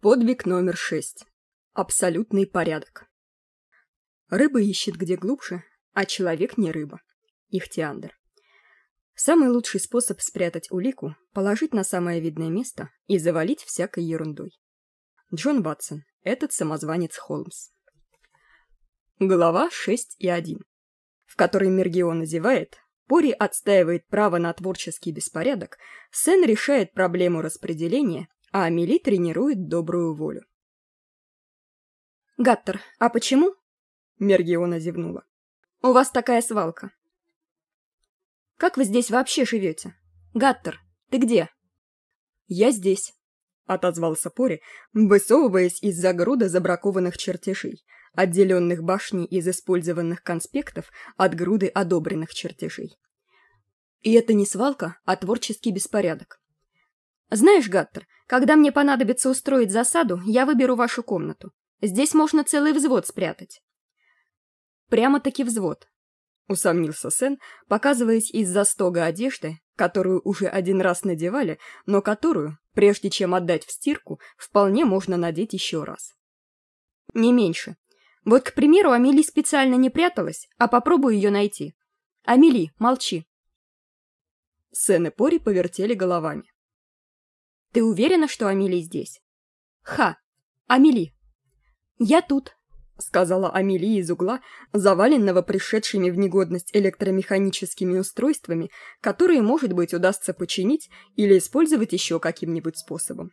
Подвиг номер шесть. Абсолютный порядок. Рыба ищет где глубже, а человек не рыба. Ихтиандр. Самый лучший способ спрятать улику – положить на самое видное место и завалить всякой ерундой. Джон Батсон. Этот самозванец Холмс. Глава 6 и 1, в которой Мергион называет, Пори отстаивает право на творческий беспорядок, Сен решает проблему распределения а Амели тренирует добрую волю. «Гаттер, а почему?» Мергиона зевнула. «У вас такая свалка». «Как вы здесь вообще живете? Гаттер, ты где?» «Я здесь», — отозвался Пори, высовываясь из-за груда забракованных чертежей, отделенных башней из использованных конспектов от груды одобренных чертежей. И это не свалка, а творческий беспорядок. Знаешь, Гаттер, когда мне понадобится устроить засаду, я выберу вашу комнату. Здесь можно целый взвод спрятать. Прямо-таки взвод, усомнился Сен, показываясь из-за стога одежды, которую уже один раз надевали, но которую, прежде чем отдать в стирку, вполне можно надеть еще раз. Не меньше. Вот, к примеру, Амели специально не пряталась, а попробую ее найти. Амели, молчи. Сен и Пори повертели головами. Ты уверена, что Амели здесь? Ха! Амели! Я тут, сказала Амели из угла, заваленного пришедшими в негодность электромеханическими устройствами, которые, может быть, удастся починить или использовать еще каким-нибудь способом.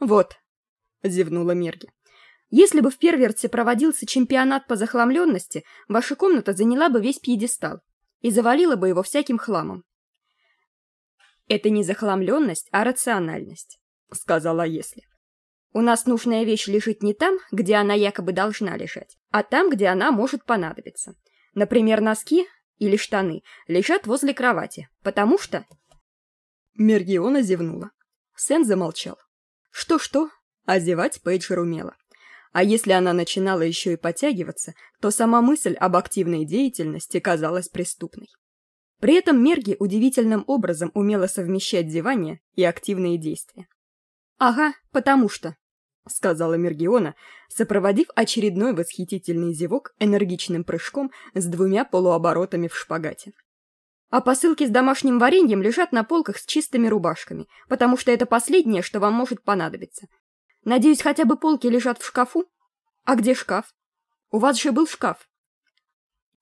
«Вот», — зевнула Мерги, — «если бы в Перверте проводился чемпионат по захламленности, ваша комната заняла бы весь пьедестал и завалила бы его всяким хламом. Это не захламленность, а рациональность, сказала Если. У нас нужная вещь лежит не там, где она якобы должна лежать, а там, где она может понадобиться. Например, носки или штаны лежат возле кровати, потому что... Мергиона зевнула. Сен замолчал. Что-что, а Пейджер умела. А если она начинала еще и подтягиваться, то сама мысль об активной деятельности казалась преступной. При этом Мерги удивительным образом умела совмещать зевание и активные действия. «Ага, потому что», — сказала Мергиона, сопроводив очередной восхитительный зевок энергичным прыжком с двумя полуоборотами в шпагате. «А посылки с домашним вареньем лежат на полках с чистыми рубашками, потому что это последнее, что вам может понадобиться. Надеюсь, хотя бы полки лежат в шкафу? А где шкаф? У вас же был шкаф».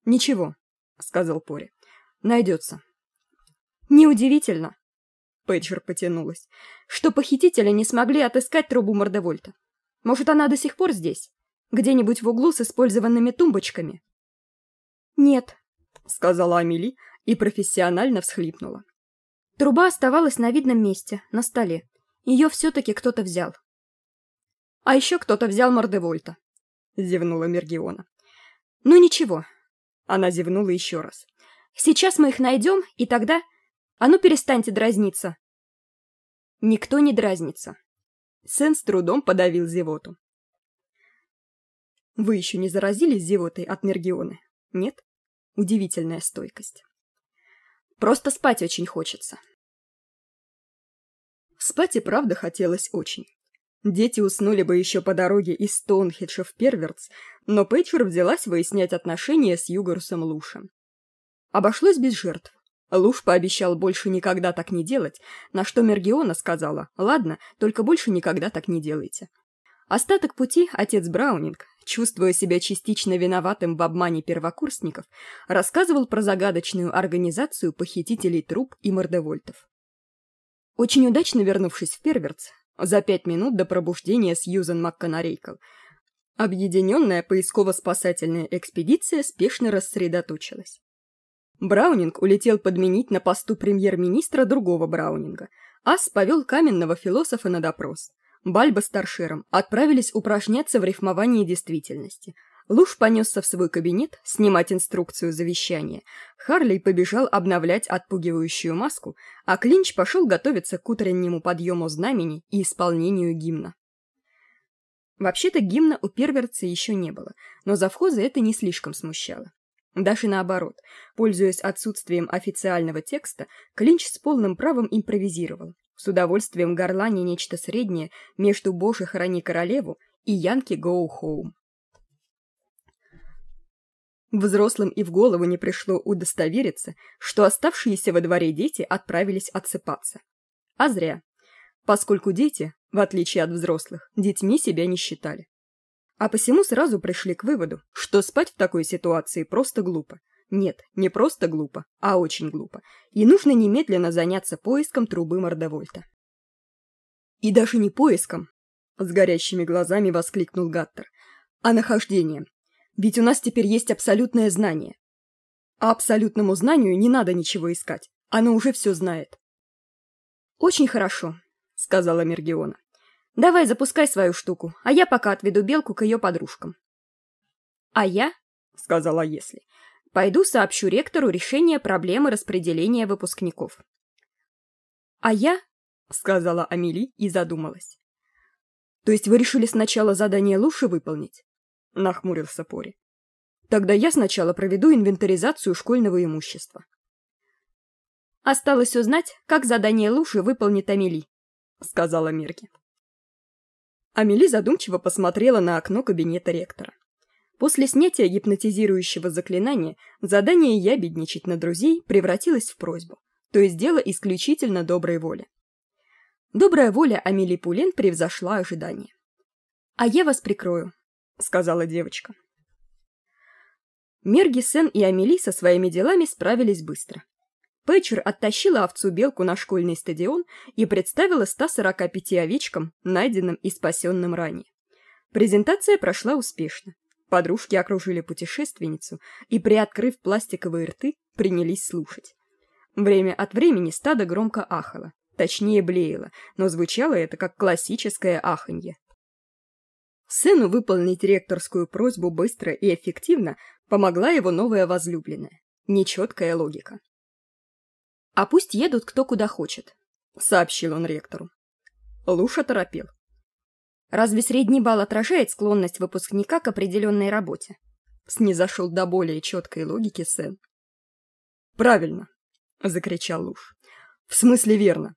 «Ничего», — сказал Пори. Найдется. Неудивительно, Пейджер потянулась, что похитители не смогли отыскать трубу Мордевольта. Может, она до сих пор здесь? Где-нибудь в углу с использованными тумбочками? Нет, сказала Амели и профессионально всхлипнула. Труба оставалась на видном месте, на столе. Ее все-таки кто-то взял. А еще кто-то взял Мордевольта, зевнула Мергиона. Ну ничего. Она зевнула еще раз. Сейчас мы их найдем, и тогда... А ну перестаньте дразниться. Никто не дразнится. Сэн с трудом подавил зевоту. Вы еще не заразились зевотой от Мергионы? Нет? Удивительная стойкость. Просто спать очень хочется. Спать и правда хотелось очень. Дети уснули бы еще по дороге из Стоунхеджа в Первертс, но Пейчер взялась выяснять отношения с Югорусом Лушем. Обошлось без жертв. Луж пообещал больше никогда так не делать, на что Мергиона сказала «Ладно, только больше никогда так не делайте». Остаток пути отец Браунинг, чувствуя себя частично виноватым в обмане первокурсников, рассказывал про загадочную организацию похитителей труп и мордевольтов. Очень удачно вернувшись в Первертс, за пять минут до пробуждения Сьюзен МакКонарейкл, объединенная поисково-спасательная экспедиция спешно рассредоточилась. Браунинг улетел подменить на посту премьер-министра другого Браунинга. Ас повел каменного философа на допрос. Бальба с Торшером отправились упражняться в рифмовании действительности. Луж понесся в свой кабинет снимать инструкцию завещания. Харлей побежал обновлять отпугивающую маску, а Клинч пошел готовиться к утреннему подъему знамени и исполнению гимна. Вообще-то гимна у перверца еще не было, но завхоза это не слишком смущало. Даже наоборот, пользуясь отсутствием официального текста, Клинч с полным правом импровизировал. с удовольствием горлани нечто среднее между «Боже, храни королеву» и «Янки Go Home». Взрослым и в голову не пришло удостовериться, что оставшиеся во дворе дети отправились отсыпаться. А зря, поскольку дети, в отличие от взрослых, детьми себя не считали. А посему сразу пришли к выводу, что спать в такой ситуации просто глупо. Нет, не просто глупо, а очень глупо. И нужно немедленно заняться поиском трубы Мордовольта. И даже не поиском, с горящими глазами воскликнул Гаттер, а нахождением. Ведь у нас теперь есть абсолютное знание. А абсолютному знанию не надо ничего искать. Оно уже все знает. «Очень хорошо», — сказала Мергиона. Давай запускай свою штуку, а я пока отведу белку к ее подружкам. А я, сказала Если, пойду сообщу ректору решение проблемы распределения выпускников. А я, сказала Амели и задумалась. То есть вы решили сначала задание лучше выполнить? Нахмурился Пори. Тогда я сначала проведу инвентаризацию школьного имущества. Осталось узнать, как задание лучше выполнит Амели, сказала Мерки. Амели задумчиво посмотрела на окно кабинета ректора. После снятия гипнотизирующего заклинания задание ябедничать на друзей превратилось в просьбу, то есть дело исключительно доброй воли. Добрая воля Амели Пулен превзошла ожидания. «А я вас прикрою», — сказала девочка. Мерги, Сен и Амели со своими делами справились быстро. Пэтчер оттащила овцу-белку на школьный стадион и представила 145 овечкам, найденным и спасенным ранее. Презентация прошла успешно. Подружки окружили путешественницу и, приоткрыв пластиковые рты, принялись слушать. Время от времени стадо громко ахало, точнее блеяло, но звучало это как классическое аханье. Сыну выполнить ректорскую просьбу быстро и эффективно помогла его новая возлюбленная. Нечеткая логика. «А пусть едут кто куда хочет», — сообщил он ректору. Луша торопил. «Разве средний балл отражает склонность выпускника к определенной работе?» Снизошел до более четкой логики Сэн. «Правильно», — закричал Луш. «В смысле верно.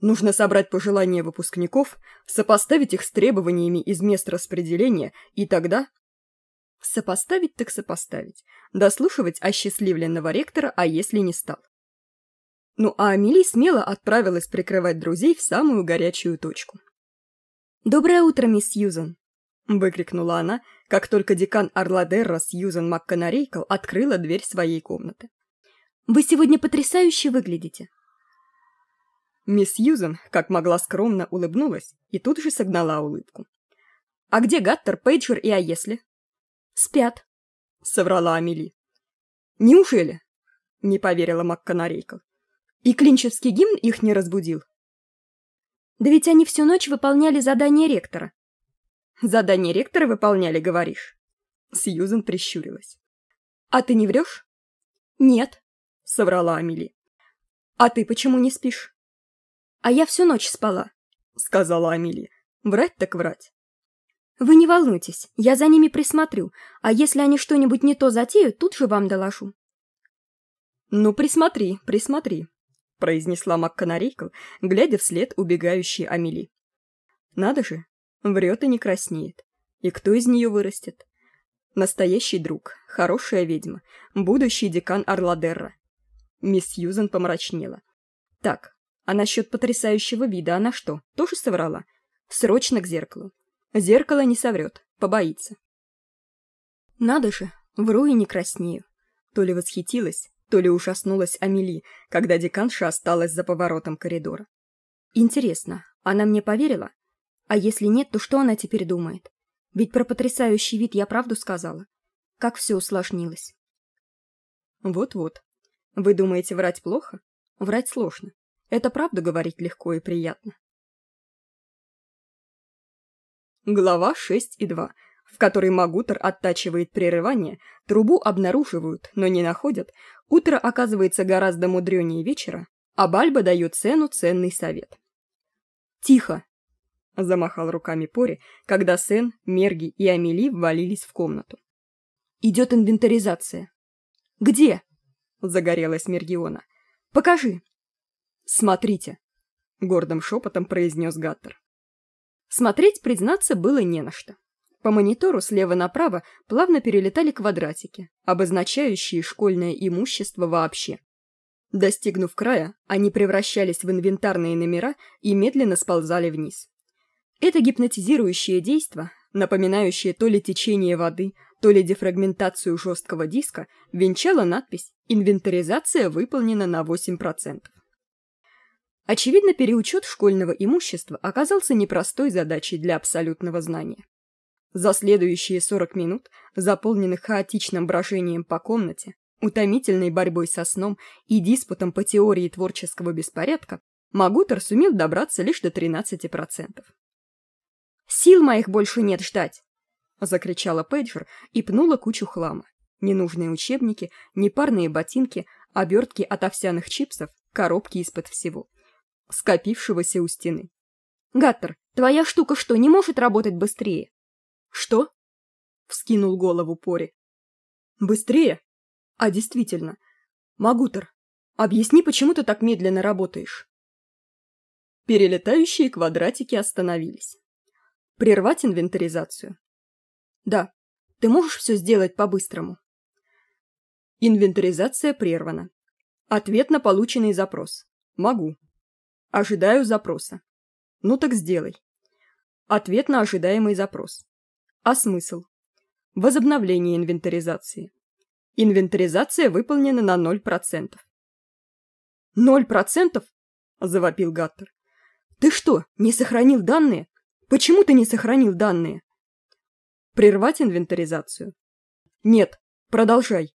Нужно собрать пожелания выпускников, сопоставить их с требованиями из мест распределения, и тогда...» Сопоставить так сопоставить. Дослушивать осчастливленного ректора, а если не стал. Ну а Амели смело отправилась прикрывать друзей в самую горячую точку. «Доброе утро, мисс Сьюзен!» — выкрикнула она, как только декан Орладерра Сьюзен МакКонарейкл открыла дверь своей комнаты. «Вы сегодня потрясающе выглядите!» Мисс Сьюзен, как могла скромно, улыбнулась и тут же согнала улыбку. «А где Гаттер, Пейджер и А если?» «Спят», — соврала Амели. «Неужели?» — не поверила МакКонарейкл. И клинчевский гимн их не разбудил. Да ведь они всю ночь выполняли задание ректора. Задание ректора выполняли, говоришь? Сьюзен прищурилась. А ты не врешь? Нет, соврала Амели. А ты почему не спишь? А я всю ночь спала, сказала Амели. Врать так врать. Вы не волнуйтесь, я за ними присмотрю, а если они что-нибудь не то затеют, тут же вам доложу. Ну, присмотри, присмотри, — произнесла МакКонарейкл, глядя вслед убегающей Амели. «Надо же, врет и не краснеет. И кто из нее вырастет? Настоящий друг, хорошая ведьма, будущий декан Орладерра». Мисс Сьюзен помрачнела. «Так, а насчет потрясающего вида она что, тоже соврала? Срочно к зеркалу. Зеркало не соврет, побоится». «Надо же, вру и не краснею». То ли восхитилась, то ли ужаснулась Амели, когда деканша осталась за поворотом коридора. Интересно, она мне поверила? А если нет, то что она теперь думает? Ведь про потрясающий вид я правду сказала. Как все усложнилось. Вот-вот. Вы думаете, врать плохо? Врать сложно. Это правду говорить легко и приятно. Глава 6 и 2 в которой Магутер оттачивает прерывание, трубу обнаруживают, но не находят, утро оказывается гораздо мудренее вечера, а Бальба дает Сену ценный совет. «Тихо!» — замахал руками Пори, когда Сен, Мерги и Амели ввалились в комнату. «Идет инвентаризация». «Где?» — загорелась Мергиона. «Покажи». «Смотрите». — гордым шепотом произнес Гаттер. Смотреть, признаться, было не на что. По монитору слева направо плавно перелетали квадратики, обозначающие школьное имущество вообще. Достигнув края, они превращались в инвентарные номера и медленно сползали вниз. Это гипнотизирующее действо, напоминающее то ли течение воды, то ли дефрагментацию жесткого диска, венчало надпись «Инвентаризация выполнена на 8%». Очевидно, переучет школьного имущества оказался непростой задачей для абсолютного знания. За следующие 40 минут, заполненных хаотичным брожением по комнате, утомительной борьбой со сном и диспутом по теории творческого беспорядка, Магутер сумел добраться лишь до 13%. «Сил моих больше нет ждать!» — закричала Пейджер и пнула кучу хлама. Ненужные учебники, непарные ботинки, обертки от овсяных чипсов, коробки из-под всего скопившегося у стены. «Гаттер, твоя штука что, не может работать быстрее?» «Что?» — вскинул голову Пори. «Быстрее? А действительно. Магутер, объясни, почему ты так медленно работаешь?» Перелетающие квадратики остановились. «Прервать инвентаризацию?» «Да. Ты можешь все сделать по-быстрому?» Инвентаризация прервана. Ответ на полученный запрос. Могу. Ожидаю запроса. Ну так сделай. Ответ на ожидаемый запрос. А смысл? Возобновление инвентаризации. Инвентаризация выполнена на 0%. «Ноль процентов?» – завопил Гаттер. «Ты что, не сохранил данные? Почему ты не сохранил данные?» «Прервать инвентаризацию?» «Нет, продолжай».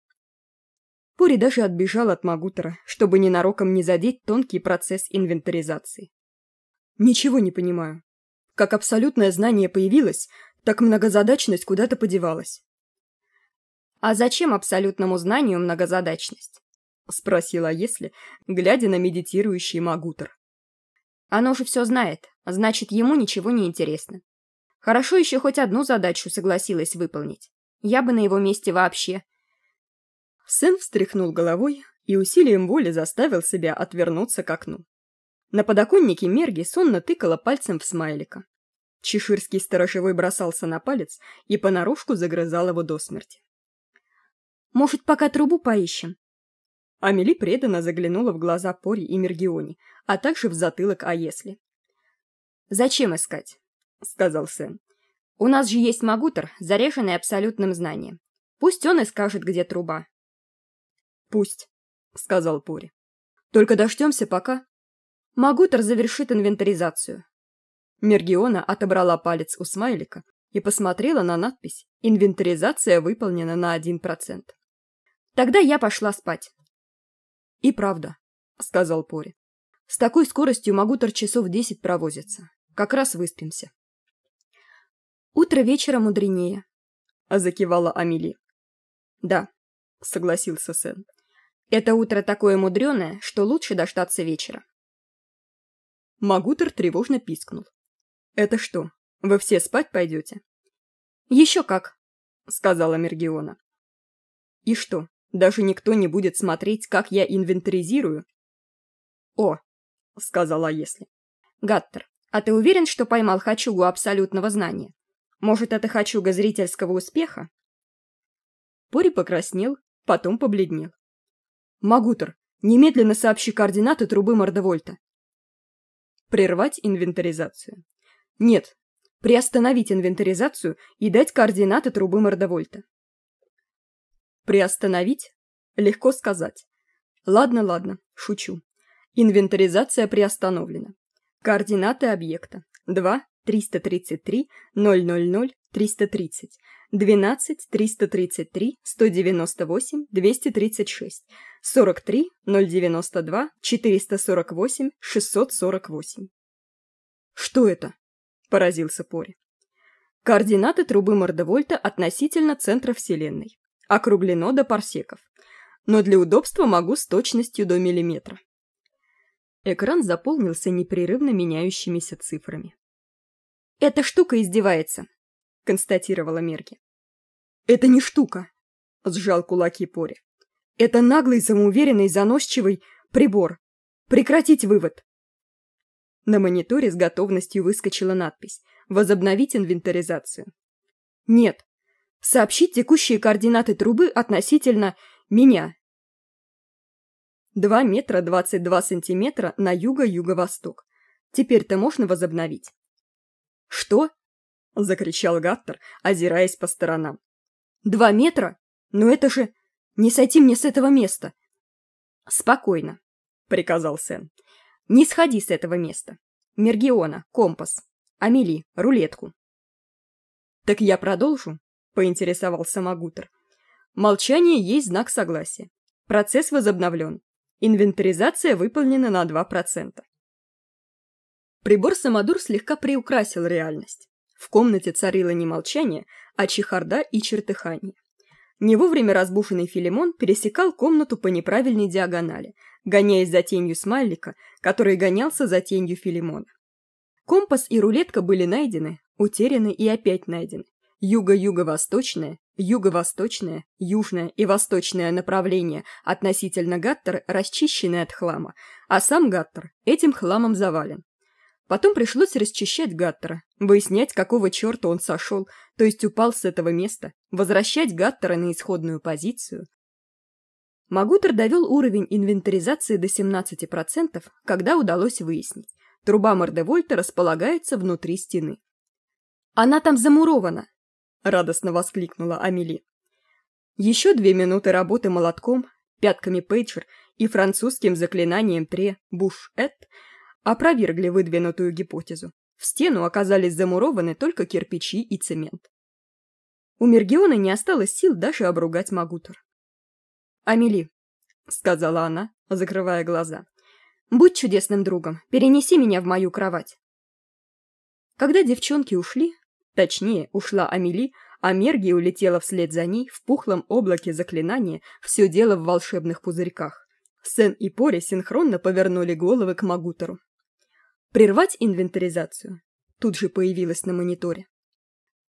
Пори даже отбежал от Магутера, чтобы ненароком не задеть тонкий процесс инвентаризации. Ничего не понимаю. Как абсолютное знание появилось, так многозадачность куда-то подевалась. «А зачем абсолютному знанию многозадачность?» — спросила Если, глядя на медитирующий Магутер. «Оно же все знает, значит, ему ничего не интересно. Хорошо еще хоть одну задачу согласилась выполнить. Я бы на его месте вообще Сын встряхнул головой и усилием воли заставил себя отвернуться к окну. На подоконнике Мерги сонно тыкала пальцем в смайлика. Чеширский сторожевой бросался на палец и понарошку загрызал его до смерти. «Может, пока трубу поищем?» Амели преданно заглянула в глаза Пори и Мергионе, а также в затылок «А если?». «Зачем искать?» — сказал Сэн. «У нас же есть Магутер, заряженный абсолютным знанием. Пусть он и скажет, где труба. «Пусть», — сказал Пори. «Только дождемся пока». Магутер завершит инвентаризацию. Мергиона отобрала палец у смайлика и посмотрела на надпись «Инвентаризация выполнена на один процент». «Тогда я пошла спать». «И правда», — сказал Пори. «С такой скоростью Магутер часов десять провозится. Как раз выспимся». «Утро вечера мудренее», — закивала Амели. «Да», — согласился Сэн. Это утро такое мудреное, что лучше дождаться вечера. Магутер тревожно пискнул. «Это что, вы все спать пойдете?» «Еще как», — сказала Мергиона. «И что, даже никто не будет смотреть, как я инвентаризирую?» «О», — сказала если. «Гаттер, а ты уверен, что поймал хачугу абсолютного знания? Может, это хачуга зрительского успеха?» Пори покраснел, потом побледнел. Магутер, немедленно сообщи координаты трубы Мордовольта. Прервать инвентаризацию. Нет, приостановить инвентаризацию и дать координаты трубы Мордовольта. Приостановить? Легко сказать. Ладно, ладно, шучу. Инвентаризация приостановлена. Координаты объекта. 2, 333, 000, 330. 12 333 198 236 43 092 448 648 «Что это?» – поразился Пори. Координаты трубы Мордовольта относительно центра Вселенной. Округлено до парсеков. Но для удобства могу с точностью до миллиметра. Экран заполнился непрерывно меняющимися цифрами. «Эта штука издевается», констатировала Мерки. «Это не штука», — сжал кулаки Пори. «Это наглый, самоуверенный, заносчивый прибор. Прекратить вывод». На мониторе с готовностью выскочила надпись «Возобновить инвентаризацию». «Нет. Сообщить текущие координаты трубы относительно меня». 2 метра 22 сантиметра на юго-юго-восток. Теперь-то можно возобновить. «Что?» — закричал Гаттер, озираясь по сторонам. «Два метра? Ну это же... Не сойти мне с этого места!» «Спокойно», — приказал Сэн. «Не сходи с этого места. Мергиона, компас. Амели, рулетку». «Так я продолжу?» — поинтересовался Магутер. «Молчание есть знак согласия. Процесс возобновлен. Инвентаризация выполнена на 2%. Прибор Самодур слегка приукрасил реальность. В комнате царило не молчание, а чехарда и чертыхание. Не вовремя разбушенный Филимон пересекал комнату по неправильной диагонали, гоняясь за тенью Смайлика, который гонялся за тенью Филимона. Компас и рулетка были найдены, утеряны и опять найдены. Юго-юго-восточное, юго-восточное, южное и восточное направление относительно Гаттера расчищены от хлама, а сам Гаттер этим хламом завален. Потом пришлось расчищать Гаттера, выяснять, какого черта он сошел, то есть упал с этого места, возвращать Гаттера на исходную позицию. Магутер довел уровень инвентаризации до 17%, когда удалось выяснить. Труба Мордевольта располагается внутри стены. «Она там замурована!» — радостно воскликнула Амели. Еще две минуты работы молотком, пятками пейджер и французским заклинанием «Тре Буш-Эт» опровергли выдвинутую гипотезу. В стену оказались замурованы только кирпичи и цемент. У Мергиона не осталось сил даже обругать Магутер. «Амели», — сказала она, закрывая глаза, — «будь чудесным другом, перенеси меня в мою кровать». Когда девчонки ушли, точнее, ушла Амели, а Мерги улетела вслед за ней в пухлом облаке заклинания все дело в волшебных пузырьках. Сен и Пори синхронно повернули головы к Магутеру. Прервать инвентаризацию. Тут же появилась на мониторе.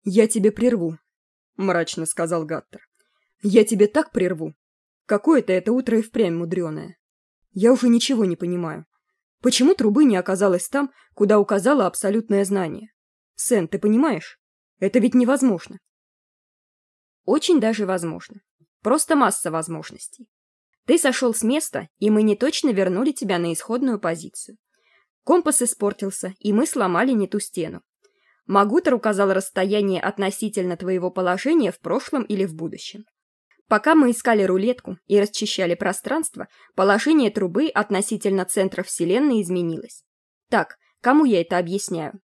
«Я тебе прерву», — мрачно сказал Гаттер. «Я тебе так прерву. Какое-то это утро и впрямь мудреное. Я уже ничего не понимаю. Почему трубы не оказалось там, куда указало абсолютное знание? Сен, ты понимаешь? Это ведь невозможно». «Очень даже возможно. Просто масса возможностей. Ты сошел с места, и мы не точно вернули тебя на исходную позицию. Компас испортился, и мы сломали не ту стену. Магутер указал расстояние относительно твоего положения в прошлом или в будущем. Пока мы искали рулетку и расчищали пространство, положение трубы относительно центра Вселенной изменилось. Так, кому я это объясняю?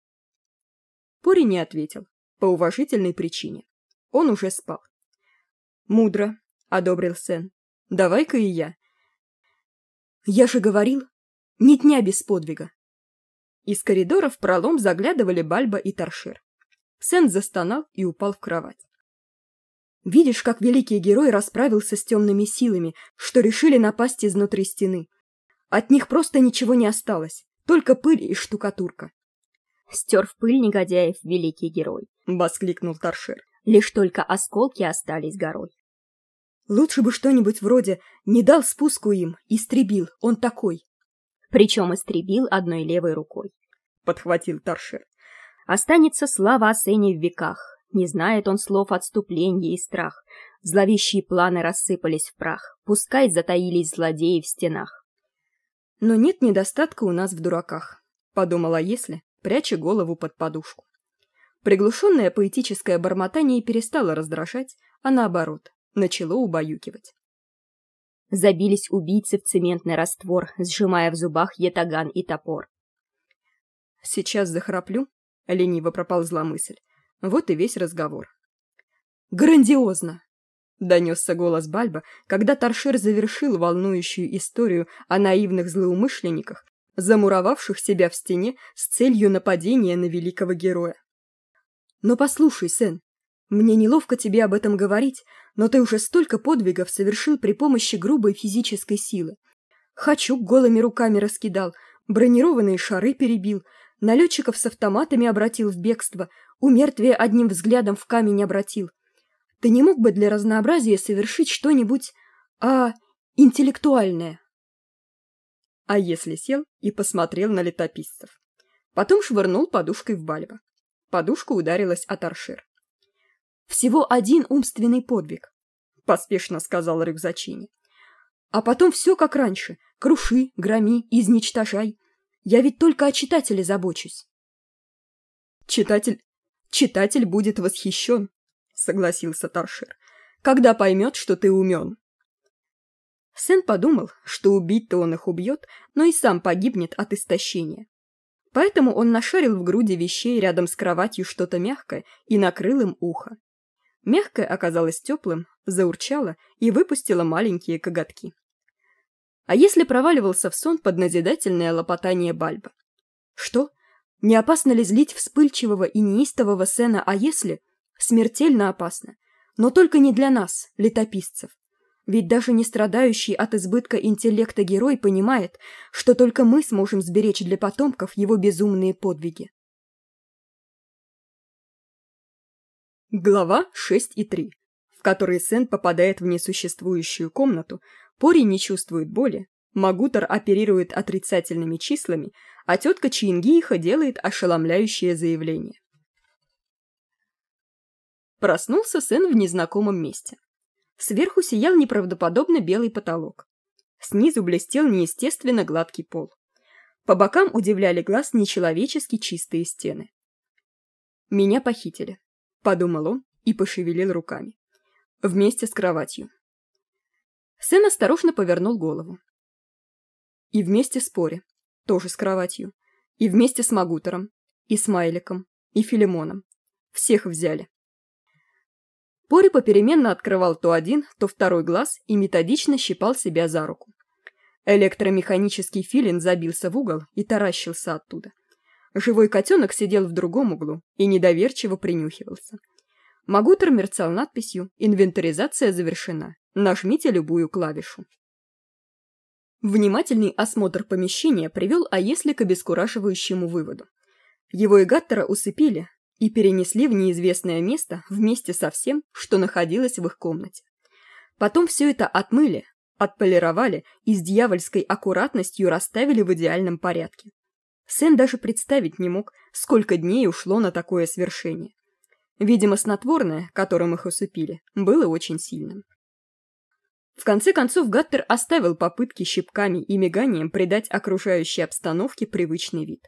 Пори не ответил, по уважительной причине. Он уже спал. «Мудро», — одобрил Сен. «Давай-ка и я». «Я же говорил, ни дня без подвига. Из коридора в пролом заглядывали Бальба и Торшер. Сен застонал и упал в кровать. Видишь, как великий герой расправился с темными силами, что решили напасть изнутри стены. От них просто ничего не осталось, только пыль и штукатурка. «Стер в пыль негодяев великий герой», — воскликнул Торшер. «Лишь только осколки остались горой». «Лучше бы что-нибудь вроде «не дал спуску им, истребил, он такой», причем истребил одной левой рукой. Подхватил Торшер. Останется слава о Сене в веках. Не знает он слов отступления и страх. Зловещие планы рассыпались в прах. Пускай затаились злодеи в стенах. Но нет недостатка у нас в дураках. Подумала если, пряча голову под подушку. Приглушенное поэтическое бормотание перестало раздражать, а наоборот, начало убаюкивать. Забились убийцы в цементный раствор, сжимая в зубах ятаган и топор. «Сейчас захраплю», — лениво проползла мысль. Вот и весь разговор. «Грандиозно!» — донесся голос Бальба, когда Торшер завершил волнующую историю о наивных злоумышленниках, замуровавших себя в стене с целью нападения на великого героя. «Но послушай, Сен, мне неловко тебе об этом говорить, но ты уже столько подвигов совершил при помощи грубой физической силы. Хачук голыми руками раскидал, бронированные шары перебил, налетчиков с автоматами обратил в бегство, у мертвия одним взглядом в камень обратил. Ты не мог бы для разнообразия совершить что-нибудь, а, интеллектуальное? А если сел и посмотрел на летописцев? Потом швырнул подушкой в Бальба. Подушка ударилась от Аршир. «Всего один умственный подвиг», — поспешно сказал Рюкзачини. «А потом все как раньше. Круши, громи, изничтожай. Я ведь только о читателе забочусь». «Читатель... читатель будет восхищен», — согласился Таршир, «когда поймет, что ты умен». Сэн подумал, что убить-то он их убьет, но и сам погибнет от истощения. Поэтому он нашарил в груди вещей рядом с кроватью что-то мягкое и накрыл им ухо. Мягкое оказалось теплым, заурчало и выпустило маленькие коготки. А если проваливался в сон под назидательное лопотание Бальба? Что? Не опасно ли злить вспыльчивого и неистового Сена, а если? Смертельно опасно. Но только не для нас, летописцев. Ведь даже не страдающий от избытка интеллекта герой понимает, что только мы сможем сберечь для потомков его безумные подвиги. Глава 6 и 3, в которой Сэн попадает в несуществующую комнату, Пори не чувствует боли, Магутер оперирует отрицательными числами, а тетка Чингииха делает ошеломляющее заявление. Проснулся Сэн в незнакомом месте. Сверху сиял неправдоподобно белый потолок. Снизу блестел неестественно гладкий пол. По бокам удивляли глаз нечеловечески чистые стены. «Меня похитили», — подумал он и пошевелил руками. Вместе с кроватью. Сэн осторожно повернул голову. И вместе с Пори, тоже с кроватью. И вместе с Магутером, и Смайликом, и Филимоном. Всех взяли. Пори попеременно открывал то один, то второй глаз и методично щипал себя за руку. Электромеханический филин забился в угол и таращился оттуда. Живой котенок сидел в другом углу и недоверчиво принюхивался. Магутер мерцал надписью «Инвентаризация завершена. Нажмите любую клавишу». Внимательный осмотр помещения привел Аесли к обескураживающему выводу. Его и Гаттера усыпили, и перенесли в неизвестное место вместе со всем, что находилось в их комнате. Потом все это отмыли, отполировали и с дьявольской аккуратностью расставили в идеальном порядке. Сэн даже представить не мог, сколько дней ушло на такое свершение. Видимо, снотворное, которым их усыпили, было очень сильным. Конце концов Гаттер оставил попытки щипками и миганием придать окружающей обстановке привычный вид.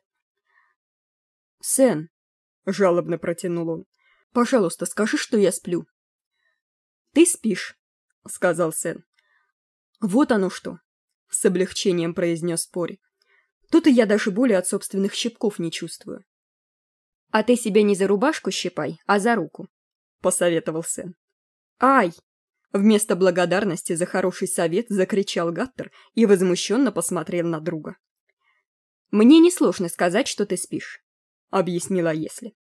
«Сэн», жалобно протянул он. Пожалуйста, скажи, что я сплю. Ты спишь, сказал Сэн. Вот оно что, с облегчением произнес Пори. Тут и я даже боли от собственных щипков не чувствую. А ты себе не за рубашку щипай, а за руку, посоветовал Сэн. Ай! Вместо благодарности за хороший совет закричал Гаттер и возмущенно посмотрел на друга. «Мне несложно сказать, что ты спишь. — объяснила Если.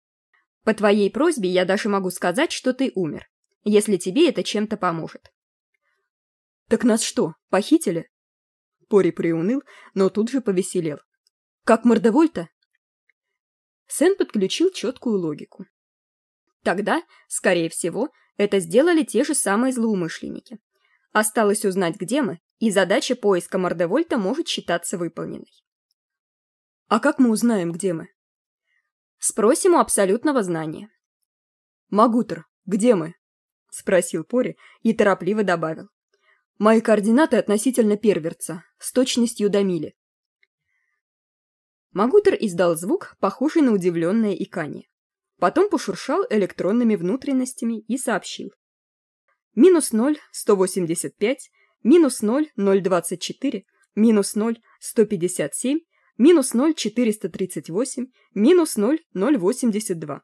«По твоей просьбе я даже могу сказать, что ты умер, если тебе это чем-то поможет». «Так нас что, похитили?» Пори приуныл, но тут же повеселел. «Как Мордовольта?» Сэн подключил четкую логику. Тогда, скорее всего, это сделали те же самые злоумышленники. Осталось узнать, где мы, и задача поиска Мордевольта может считаться выполненной. «А как мы узнаем, где мы?» Спросим у абсолютного знания. «Магутер, где мы?» — спросил Пори и торопливо добавил. «Мои координаты относительно перверца, с точностью до мили». Магутер издал звук, похожий на удивленное икание. Потом пошуршал электронными внутренностями и сообщил. Минус 0, 185, минус 0, 024, минус 0, 157, минус 0,438, минус 0,082.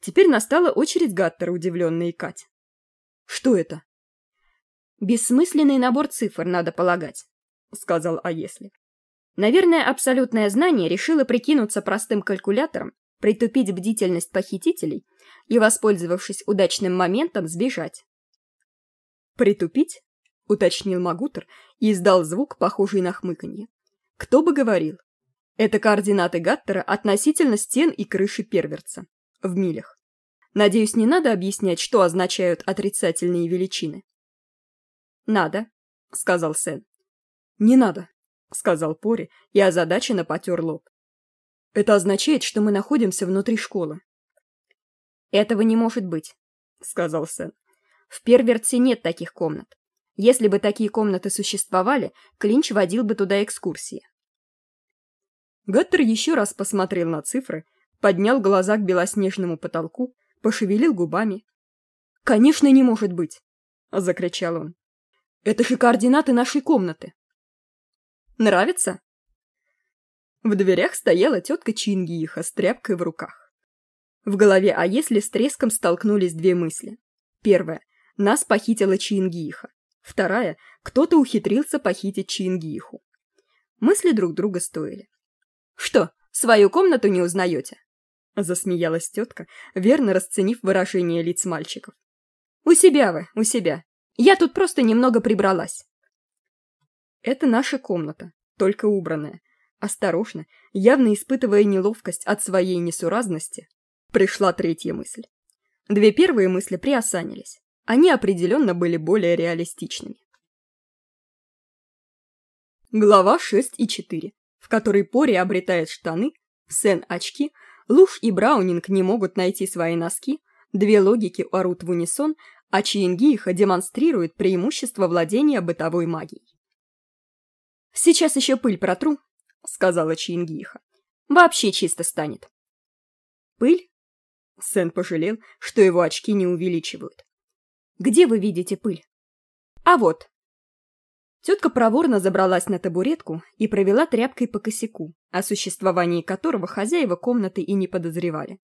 Теперь настала очередь Гаттера, удивленно икать. Что это? Бессмысленный набор цифр, надо полагать, сказал А если. Наверное, абсолютное знание решило прикинуться простым калькулятором, притупить бдительность похитителей и, воспользовавшись удачным моментом, сбежать. «Притупить?» — уточнил Магутер и издал звук, похожий на хмыканье. Кто бы говорил? Это координаты Гаттера относительно стен и крыши перверца. В милях. Надеюсь, не надо объяснять, что означают отрицательные величины. «Надо», — сказал Сэн. «Не надо», — сказал Пори и озадаченно потер лоб. Это означает что мы находимся внутри школы. Этого не может быть сказал сэн в перверте нет таких комнат. Если бы такие комнаты существовали клинч водил бы туда экскурсии. Гаттер еще раз посмотрел на цифры поднял глаза к белоснежному потолку пошевелил губами. Конечно не может быть закричал он. Это же координаты нашей комнаты! Нравится в дверях стояла тетка чингииха с тряпкой в руках. В голове а если с треском столкнулись две мысли? Первая нас похитила чингииха вторая кто то ухитрился похитить чингииху мысли друг друга стоили. Что свою комнату не узнаете? Засмеялась тетка верно расценив выражение лиц мальчиков. У себя вы у себя. Я тут просто немного прибралась это наша комната только убранная осторожно явно испытывая неловкость от своей несуразности пришла третья мысль. Две первые мысли приосанились. Они определенно были более реалистичными. Глава 6 и 4 в которой пори обретает штаны сен очки луж и браунинг не могут найти свои носки две логики орут в унисон а чаингииха демонстрирует преимущество владения бытовой магией. Сейчас еще пыль протру сказала чаингииха вообще чисто станет пыль сэн пожалел что его очки не увеличивают где вы видите пыль а вот. Тетка проворно забралась на табуретку и провела тряпкой по косяку о существовании которого хозяева комнаты и не подозревали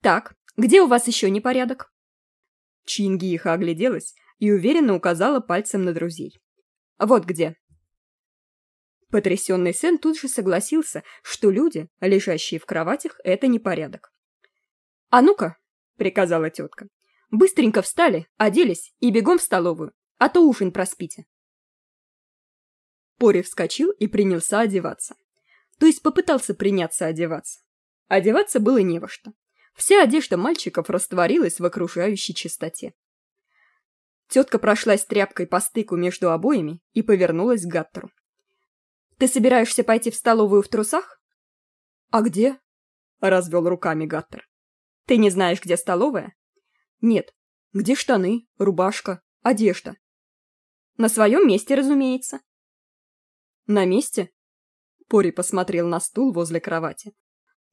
так где у вас еще непорядок? Чингииха огляделась и уверенно указала пальцем на друзей вот где потрясенный сэн тут же согласился что люди лежащие в кроватях это непорядок. А ну ка приказала тетка быстренько встали оделись и бегом в столовую а то ужин проспите пори вскочил и принялся одеваться. То есть попытался приняться одеваться. Одеваться было не во что. Вся одежда мальчиков растворилась в окружающей чистоте. Тетка прошлась тряпкой по стыку между обоями и повернулась к гаттеру ты собираешься пойти в столовую в трусах? А где? Развел руками гаттер. Ты не знаешь где столовая? Нет. Где штаны рубашка одежда? На своем месте разумеется. На месте? Пори посмотрел на стул возле кровати.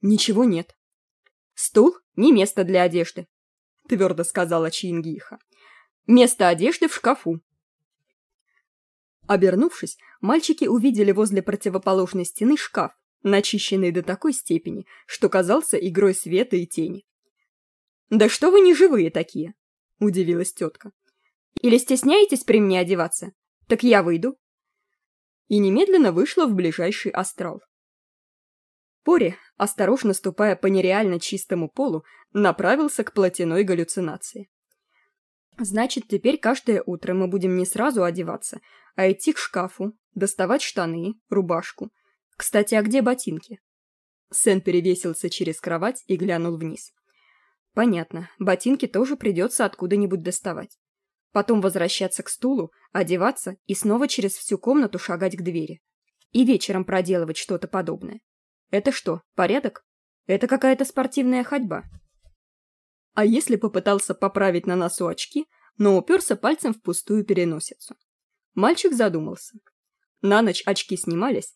Ничего нет. Стул не место для одежды твердо сказала чингиха. Место одежды в шкафу обернувшись мальчики увидели возле противоположной стены шкаф начищенный до такой степени что казался игрой света и тени. Да что вы не живые такие удивилась тетка. Или стесняетесь при мне одеваться? Так я выйду и немедленно вышла в ближайший астрал. Пори осторожно ступая по нереально чистому полу направился к платяной галлюцинации значит теперь каждое утро мы будем не сразу одеваться а идти к шкафу доставать штаны рубашку. Кстати а где ботинки? Сэн перевесился через кровать и глянул вниз. Понятно ботинки тоже придется откуда нибудь доставать. Потом возвращаться к стулу одеваться и снова через всю комнату шагать к двери. И вечером проделывать что то подобное. Это что порядок? Это какая то спортивная ходьба а если попытался поправить на носу очки но уперся пальцем в пустую переносицу. Мальчик задумался. На ночь очки снимались